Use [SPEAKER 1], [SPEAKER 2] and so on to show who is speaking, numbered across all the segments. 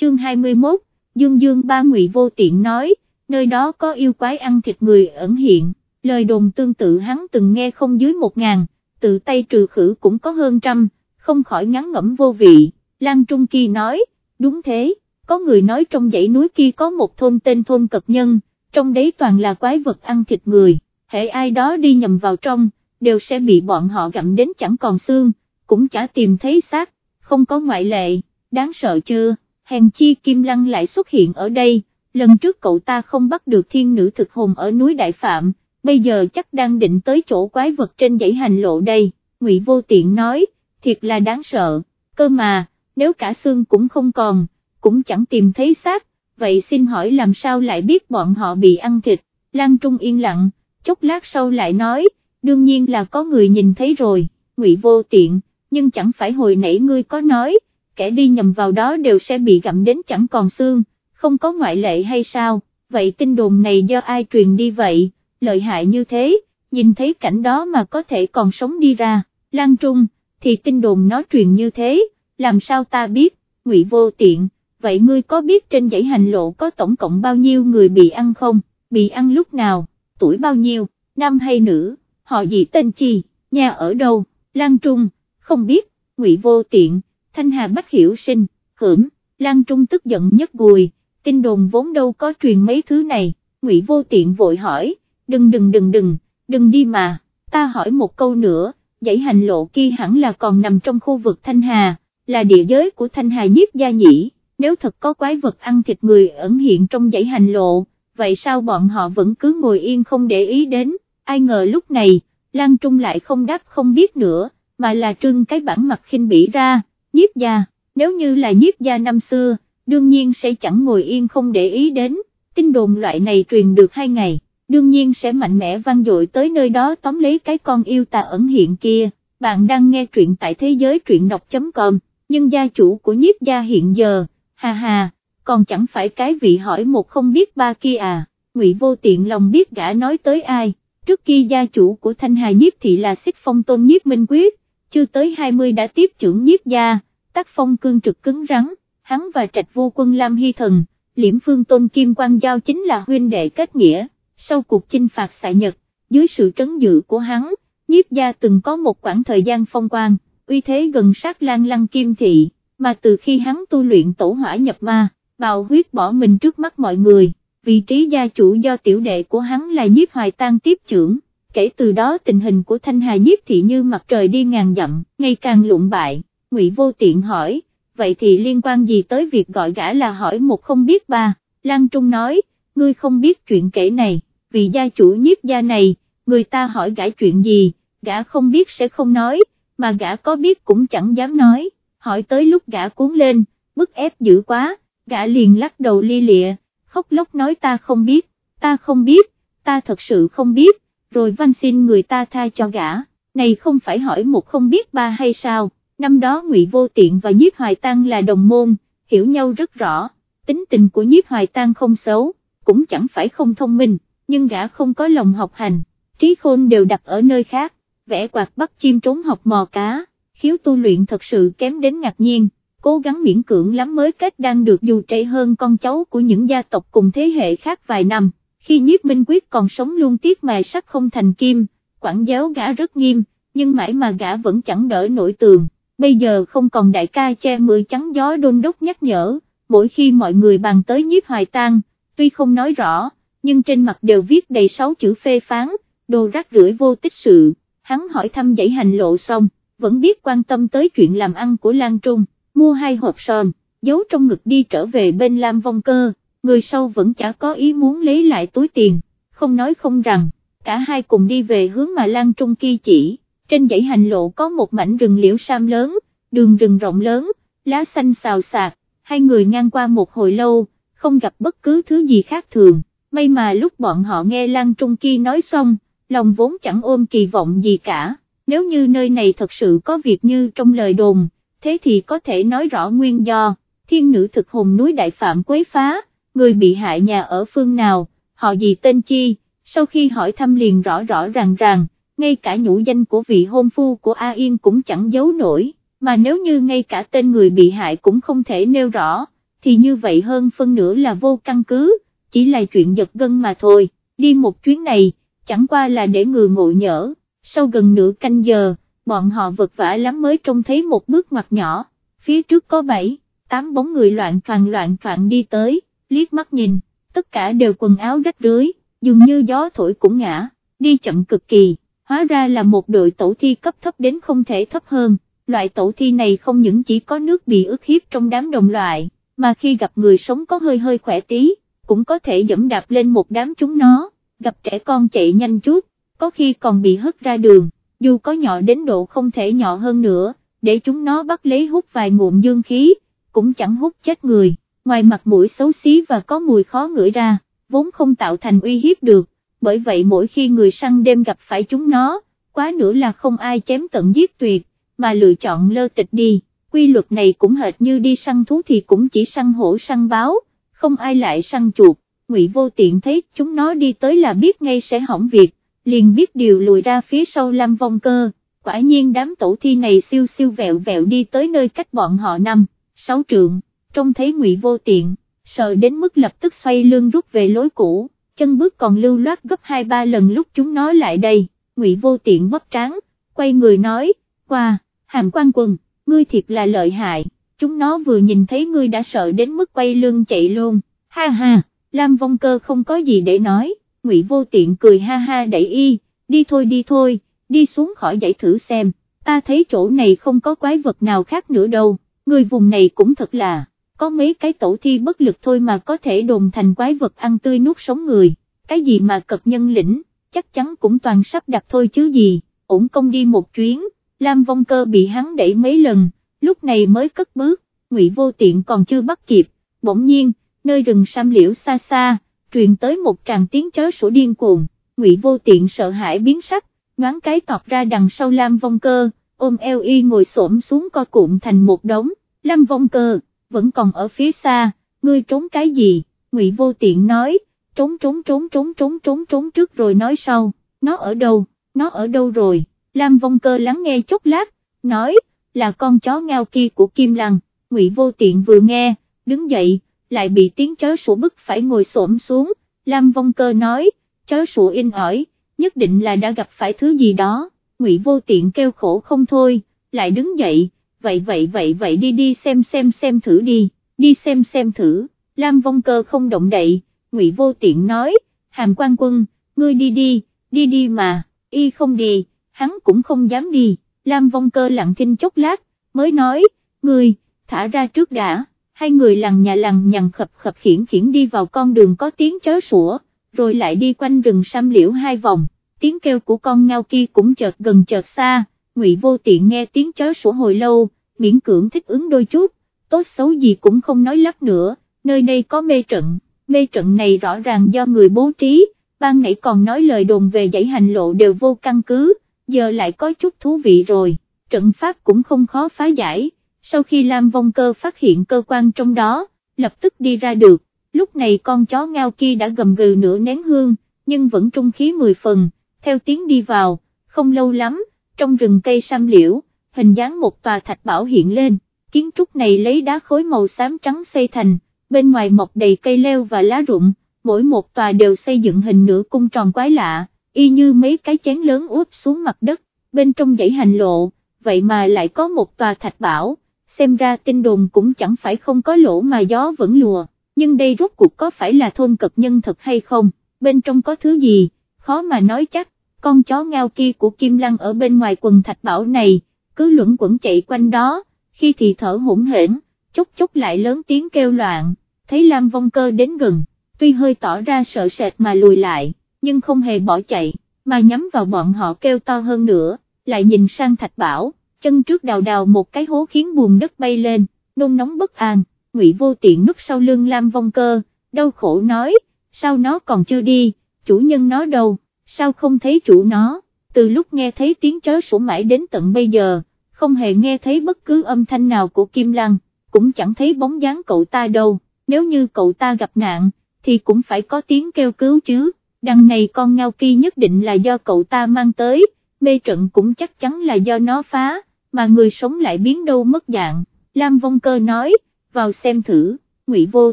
[SPEAKER 1] chương 21, Dương Dương ba ngụy vô tiện nói, nơi đó có yêu quái ăn thịt người ẩn hiện, lời đồn tương tự hắn từng nghe không dưới một ngàn, tự tay trừ khử cũng có hơn trăm, không khỏi ngắn ngẫm vô vị, Lan Trung Kỳ nói, đúng thế, có người nói trong dãy núi kia có một thôn tên thôn cập nhân, trong đấy toàn là quái vật ăn thịt người, hệ ai đó đi nhầm vào trong, đều sẽ bị bọn họ gặm đến chẳng còn xương, cũng chả tìm thấy xác, không có ngoại lệ, đáng sợ chưa, hèn chi Kim Lăng lại xuất hiện ở đây, lần trước cậu ta không bắt được thiên nữ thực hồn ở núi Đại Phạm, bây giờ chắc đang định tới chỗ quái vật trên dãy hành lộ đây, Ngụy Vô Tiện nói, thiệt là đáng sợ, cơ mà, nếu cả xương cũng không còn, cũng chẳng tìm thấy xác, vậy xin hỏi làm sao lại biết bọn họ bị ăn thịt, Lan Trung yên lặng, chốc lát sau lại nói, đương nhiên là có người nhìn thấy rồi, Ngụy Vô Tiện, nhưng chẳng phải hồi nãy ngươi có nói, kẻ đi nhầm vào đó đều sẽ bị gặm đến chẳng còn xương, không có ngoại lệ hay sao, vậy tin đồn này do ai truyền đi vậy, lợi hại như thế, nhìn thấy cảnh đó mà có thể còn sống đi ra, Lan Trung, thì tin đồn nó truyền như thế, làm sao ta biết, ngụy vô tiện, vậy ngươi có biết trên dãy hành lộ có tổng cộng bao nhiêu người bị ăn không, bị ăn lúc nào, tuổi bao nhiêu, nam hay nữ, họ gì tên chi, nhà ở đâu, Lan Trung, không biết, ngụy vô tiện, Thanh Hà Bách hiểu sinh, hưởng, Lan Trung tức giận nhất gùi, tin đồn vốn đâu có truyền mấy thứ này, ngụy vô tiện vội hỏi, đừng đừng đừng đừng, đừng đi mà, ta hỏi một câu nữa, dãy hành lộ kia hẳn là còn nằm trong khu vực Thanh Hà, là địa giới của Thanh Hà nhiếp gia nhĩ, nếu thật có quái vật ăn thịt người ẩn hiện trong dãy hành lộ, vậy sao bọn họ vẫn cứ ngồi yên không để ý đến, ai ngờ lúc này, Lan Trung lại không đáp không biết nữa, mà là trưng cái bản mặt khinh bỉ ra, nhiếp gia, nếu như là nhiếp gia năm xưa, đương nhiên sẽ chẳng ngồi yên không để ý đến, tin đồn loại này truyền được hai ngày, đương nhiên sẽ mạnh mẽ vang dội tới nơi đó tóm lấy cái con yêu tà ẩn hiện kia, bạn đang nghe truyện tại thế giới truyện đọc.com, nhưng gia chủ của nhiếp gia hiện giờ, ha ha, còn chẳng phải cái vị hỏi một không biết ba kia à, ngụy vô tiện lòng biết gã nói tới ai, trước kia gia chủ của thanh hà nhiếp thị là xích phong tôn nhiếp minh quyết, chưa tới 20 đã tiếp trưởng nhiếp gia, tác phong cương trực cứng rắn, hắn và trạch vô quân Lam Hy Thần, liễm phương tôn kim quan giao chính là huynh đệ kết nghĩa, sau cuộc chinh phạt xạ Nhật, dưới sự trấn dự của hắn, nhiếp gia từng có một khoảng thời gian phong quang, uy thế gần sát lan lăng kim thị, mà từ khi hắn tu luyện tổ hỏa nhập ma, bào huyết bỏ mình trước mắt mọi người, vị trí gia chủ do tiểu đệ của hắn là nhiếp hoài tang tiếp trưởng kể từ đó tình hình của Thanh Hà nhiếp thị như mặt trời đi ngàn dặm, ngày càng lụng bại, Ngụy Vô Tiện hỏi, vậy thì liên quan gì tới việc gọi gã là hỏi một không biết ba, Lan Trung nói, ngươi không biết chuyện kể này, vì gia chủ nhiếp gia này, người ta hỏi gã chuyện gì, gã không biết sẽ không nói, mà gã có biết cũng chẳng dám nói, hỏi tới lúc gã cuốn lên, bức ép dữ quá, gã liền lắc đầu li lịa, khóc lóc nói ta không biết, ta không biết, ta thật sự không biết rồi van xin người ta tha cho gã, này không phải hỏi một không biết ba hay sao, năm đó ngụy Vô Tiện và Nhiếp Hoài Tăng là đồng môn, hiểu nhau rất rõ, tính tình của Nhiếp Hoài Tăng không xấu, cũng chẳng phải không thông minh, nhưng gã không có lòng học hành, trí khôn đều đặt ở nơi khác, vẽ quạt bắt chim trốn học mò cá, khiếu tu luyện thật sự kém đến ngạc nhiên, cố gắng miễn cưỡng lắm mới kết đang được dù trễ hơn con cháu của những gia tộc cùng thế hệ khác vài năm khi nhiếp minh quyết còn sống luôn tiếc mài sắt không thành kim, quản giáo gã rất nghiêm, nhưng mãi mà gã vẫn chẳng đỡ nổi tường, bây giờ không còn đại ca che mưa trắng gió đôn đốc nhắc nhở, mỗi khi mọi người bàn tới nhiếp hoài tang, tuy không nói rõ, nhưng trên mặt đều viết đầy sáu chữ phê phán, đồ rác rưởi vô tích sự, hắn hỏi thăm dãy hành lộ xong, vẫn biết quan tâm tới chuyện làm ăn của Lan Trung, mua hai hộp son, giấu trong ngực đi trở về bên Lam Vong Cơ người sau vẫn chả có ý muốn lấy lại túi tiền, không nói không rằng, cả hai cùng đi về hướng mà Lan Trung kia chỉ, trên dãy hành lộ có một mảnh rừng liễu sam lớn, đường rừng rộng lớn, lá xanh xào xạc, hai người ngang qua một hồi lâu, không gặp bất cứ thứ gì khác thường, may mà lúc bọn họ nghe Lan Trung kia nói xong, lòng vốn chẳng ôm kỳ vọng gì cả, nếu như nơi này thật sự có việc như trong lời đồn, thế thì có thể nói rõ nguyên do, thiên nữ thực hồn núi đại phạm quấy phá, người bị hại nhà ở phương nào, họ gì tên chi, sau khi hỏi thăm liền rõ rõ ràng ràng, ngay cả nhũ danh của vị hôn phu của A Yên cũng chẳng giấu nổi, mà nếu như ngay cả tên người bị hại cũng không thể nêu rõ, thì như vậy hơn phân nửa là vô căn cứ, chỉ là chuyện giật gân mà thôi, đi một chuyến này, chẳng qua là để người ngộ nhỡ, sau gần nửa canh giờ, bọn họ vật vả lắm mới trông thấy một bước ngoặt nhỏ, phía trước có bảy, tám bóng người loạn toàn loạn troạn đi tới, liếc mắt nhìn, tất cả đều quần áo rách rưới, dường như gió thổi cũng ngã, đi chậm cực kỳ, hóa ra là một đội tổ thi cấp thấp đến không thể thấp hơn, loại tổ thi này không những chỉ có nước bị ức hiếp trong đám đồng loại, mà khi gặp người sống có hơi hơi khỏe tí, cũng có thể dẫm đạp lên một đám chúng nó, gặp trẻ con chạy nhanh chút, có khi còn bị hất ra đường, dù có nhỏ đến độ không thể nhỏ hơn nữa, để chúng nó bắt lấy hút vài ngụm dương khí, cũng chẳng hút chết người, ngoài mặt mũi xấu xí và có mùi khó ngửi ra, vốn không tạo thành uy hiếp được, bởi vậy mỗi khi người săn đêm gặp phải chúng nó, quá nữa là không ai chém tận giết tuyệt, mà lựa chọn lơ tịch đi, quy luật này cũng hệt như đi săn thú thì cũng chỉ săn hổ săn báo, không ai lại săn chuột, ngụy vô tiện thấy chúng nó đi tới là biết ngay sẽ hỏng việc, liền biết điều lùi ra phía sau Lam Vong Cơ, quả nhiên đám tổ thi này siêu siêu vẹo vẹo đi tới nơi cách bọn họ năm, sáu trượng, trông thấy ngụy vô tiện, sợ đến mức lập tức xoay lưng rút về lối cũ, chân bước còn lưu loát gấp hai ba lần lúc chúng nó lại đây, ngụy vô tiện bóp tráng, quay người nói, qua, hàm quan quần, ngươi thiệt là lợi hại, chúng nó vừa nhìn thấy ngươi đã sợ đến mức quay lưng chạy luôn, ha ha, Lam Vong Cơ không có gì để nói, ngụy vô tiện cười ha ha đẩy y, đi thôi đi thôi, đi xuống khỏi dãy thử xem, ta thấy chỗ này không có quái vật nào khác nữa đâu, người vùng này cũng thật là, có mấy cái tổ thi bất lực thôi mà có thể đồn thành quái vật ăn tươi nuốt sống người, cái gì mà cật nhân lĩnh, chắc chắn cũng toàn sắp đặt thôi chứ gì, ổn công đi một chuyến, Lam Vong Cơ bị hắn đẩy mấy lần, lúc này mới cất bước, ngụy vô tiện còn chưa bắt kịp, bỗng nhiên, nơi rừng sam liễu xa xa, truyền tới một tràng tiếng chó sủa điên cuồng, ngụy vô tiện sợ hãi biến sắc, nhoáng cái tọt ra đằng sau Lam Vong Cơ, ôm eo y ngồi xổm xuống co cụm thành một đống, Lam Vong Cơ, vẫn còn ở phía xa, ngươi trốn cái gì, ngụy vô tiện nói, trốn trốn trốn trốn trốn trốn trốn trước rồi nói sau, nó ở đâu, nó ở đâu rồi, Lam Vong Cơ lắng nghe chốc lát, nói, là con chó ngao kia của Kim Lăng, ngụy vô tiện vừa nghe, đứng dậy, lại bị tiếng chó sủa bức phải ngồi xổm xuống, Lam Vong Cơ nói, chó sủa in ỏi, nhất định là đã gặp phải thứ gì đó, Ngụy Vô Tiện kêu khổ không thôi, lại đứng dậy, vậy vậy vậy vậy đi đi xem xem xem thử đi, đi xem xem thử, Lam Vong Cơ không động đậy, Ngụy Vô Tiện nói, Hàm Quan Quân, ngươi đi đi, đi đi mà, y không đi, hắn cũng không dám đi, Lam Vong Cơ lặng kinh chốc lát, mới nói, ngươi, thả ra trước đã. Hai người lằng nhà lằng nhằng khập khập khiển khiển đi vào con đường có tiếng chó sủa, rồi lại đi quanh rừng sam liễu hai vòng, tiếng kêu của con ngao kia cũng chợt gần chợt xa, ngụy vô tiện nghe tiếng chó sủa hồi lâu, miễn cưỡng thích ứng đôi chút, tốt xấu gì cũng không nói lắp nữa, nơi đây có mê trận, mê trận này rõ ràng do người bố trí, ban nãy còn nói lời đồn về dãy hành lộ đều vô căn cứ, giờ lại có chút thú vị rồi, trận pháp cũng không khó phá giải sau khi Lam Vong Cơ phát hiện cơ quan trong đó, lập tức đi ra được, lúc này con chó ngao kia đã gầm gừ nửa nén hương, nhưng vẫn trung khí mười phần, theo tiếng đi vào, không lâu lắm, trong rừng cây sam liễu, hình dáng một tòa thạch bảo hiện lên, kiến trúc này lấy đá khối màu xám trắng xây thành, bên ngoài mọc đầy cây leo và lá rụng, mỗi một tòa đều xây dựng hình nửa cung tròn quái lạ, y như mấy cái chén lớn úp xuống mặt đất, bên trong dãy hành lộ, vậy mà lại có một tòa thạch bảo xem ra tin đồn cũng chẳng phải không có lỗ mà gió vẫn lùa, nhưng đây rốt cuộc có phải là thôn cật nhân thật hay không, bên trong có thứ gì, khó mà nói chắc, con chó ngao kia của Kim Lăng ở bên ngoài quần thạch bảo này, cứ luẩn quẩn chạy quanh đó, khi thì thở hỗn hển, chốc chốc lại lớn tiếng kêu loạn, thấy Lam Vong Cơ đến gần, tuy hơi tỏ ra sợ sệt mà lùi lại, nhưng không hề bỏ chạy, mà nhắm vào bọn họ kêu to hơn nữa, lại nhìn sang thạch bảo chân trước đào đào một cái hố khiến buồn đất bay lên, nôn nóng bất an, ngụy vô tiện núp sau lưng Lam Vong Cơ, đau khổ nói, sao nó còn chưa đi, chủ nhân nó đâu, sao không thấy chủ nó, từ lúc nghe thấy tiếng chó sủa mãi đến tận bây giờ, không hề nghe thấy bất cứ âm thanh nào của Kim Lăng, cũng chẳng thấy bóng dáng cậu ta đâu, nếu như cậu ta gặp nạn, thì cũng phải có tiếng kêu cứu chứ, đằng này con ngao kia nhất định là do cậu ta mang tới, mê trận cũng chắc chắn là do nó phá mà người sống lại biến đâu mất dạng, Lam Vong Cơ nói, vào xem thử, Ngụy Vô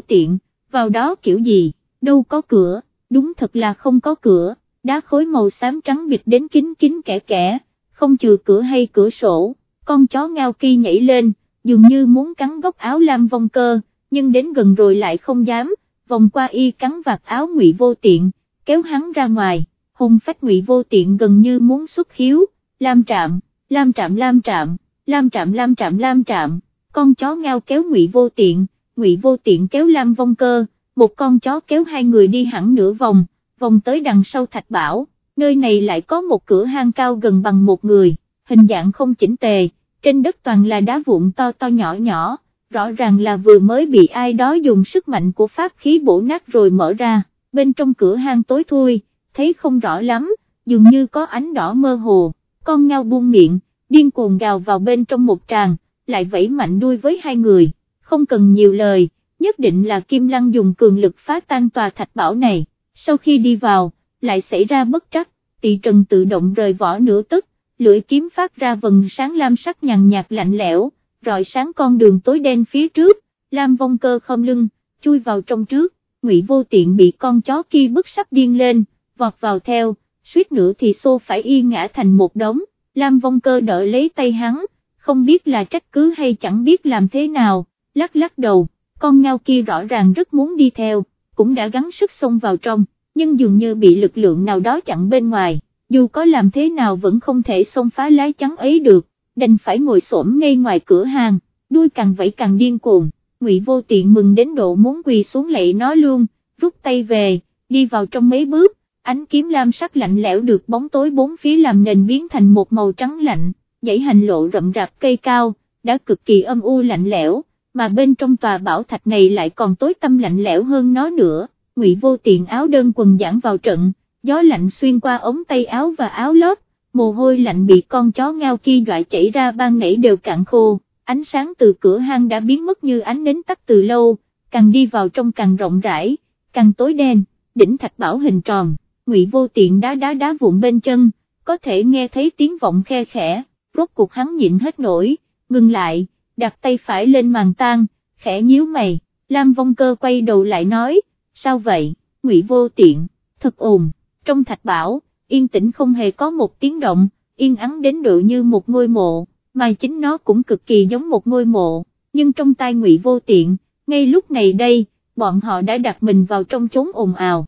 [SPEAKER 1] Tiện, vào đó kiểu gì, đâu có cửa, đúng thật là không có cửa, đá khối màu xám trắng bịt đến kín kín kẻ kẻ, không trừ cửa hay cửa sổ, con chó ngao kỳ nhảy lên, dường như muốn cắn góc áo Lam Vong Cơ, nhưng đến gần rồi lại không dám, vòng qua y cắn vạt áo Ngụy Vô Tiện, kéo hắn ra ngoài, hùng phách Ngụy Vô Tiện gần như muốn xuất khiếu, Lam Trạm, Lam Trạm Lam Trạm, Lam Trạm Lam Trạm Lam Trạm, con chó ngao kéo Ngụy Vô Tiện, Ngụy Vô Tiện kéo Lam Vong Cơ, một con chó kéo hai người đi hẳn nửa vòng, vòng tới đằng sau Thạch Bảo, nơi này lại có một cửa hang cao gần bằng một người, hình dạng không chỉnh tề, trên đất toàn là đá vụn to to nhỏ nhỏ, rõ ràng là vừa mới bị ai đó dùng sức mạnh của pháp khí bổ nát rồi mở ra, bên trong cửa hang tối thui, thấy không rõ lắm, dường như có ánh đỏ mơ hồ, con ngao buông miệng, điên cuồng gào vào bên trong một tràng, lại vẫy mạnh đuôi với hai người, không cần nhiều lời, nhất định là Kim Lăng dùng cường lực phá tan tòa thạch bảo này, sau khi đi vào, lại xảy ra bất trắc, tỷ trần tự động rời vỏ nửa tức, lưỡi kiếm phát ra vần sáng lam sắc nhàn nhạt lạnh lẽo, rọi sáng con đường tối đen phía trước, lam vong cơ không lưng, chui vào trong trước, ngụy vô tiện bị con chó kia bức sắp điên lên, vọt vào theo, suýt nữa thì xô phải y ngã thành một đống, lam vong cơ đỡ lấy tay hắn, không biết là trách cứ hay chẳng biết làm thế nào, lắc lắc đầu, con ngao kia rõ ràng rất muốn đi theo, cũng đã gắng sức xông vào trong, nhưng dường như bị lực lượng nào đó chặn bên ngoài, dù có làm thế nào vẫn không thể xông phá lái trắng ấy được, đành phải ngồi xổm ngay ngoài cửa hàng, đuôi càng vẫy càng điên cuồng, ngụy vô tiện mừng đến độ muốn quỳ xuống lạy nó luôn, rút tay về, đi vào trong mấy bước, ánh kiếm lam sắc lạnh lẽo được bóng tối bốn phía làm nền biến thành một màu trắng lạnh, dãy hành lộ rậm rạp cây cao, đã cực kỳ âm u lạnh lẽo, mà bên trong tòa bảo thạch này lại còn tối tâm lạnh lẽo hơn nó nữa, ngụy vô tiện áo đơn quần giãn vào trận, gió lạnh xuyên qua ống tay áo và áo lót, mồ hôi lạnh bị con chó ngao kia dọa chảy ra ban nãy đều cạn khô, ánh sáng từ cửa hang đã biến mất như ánh nến tắt từ lâu, càng đi vào trong càng rộng rãi, càng tối đen, đỉnh thạch bảo hình tròn, ngụy vô tiện đá đá đá vụn bên chân, có thể nghe thấy tiếng vọng khe khẽ, rốt cuộc hắn nhịn hết nổi, ngừng lại, đặt tay phải lên màn tan, khẽ nhíu mày, Lam Vong Cơ quay đầu lại nói, sao vậy, ngụy vô tiện, thật ồn, trong thạch bảo, yên tĩnh không hề có một tiếng động, yên ắng đến độ như một ngôi mộ, mà chính nó cũng cực kỳ giống một ngôi mộ, nhưng trong tai ngụy vô tiện, ngay lúc này đây, bọn họ đã đặt mình vào trong chốn ồn ào.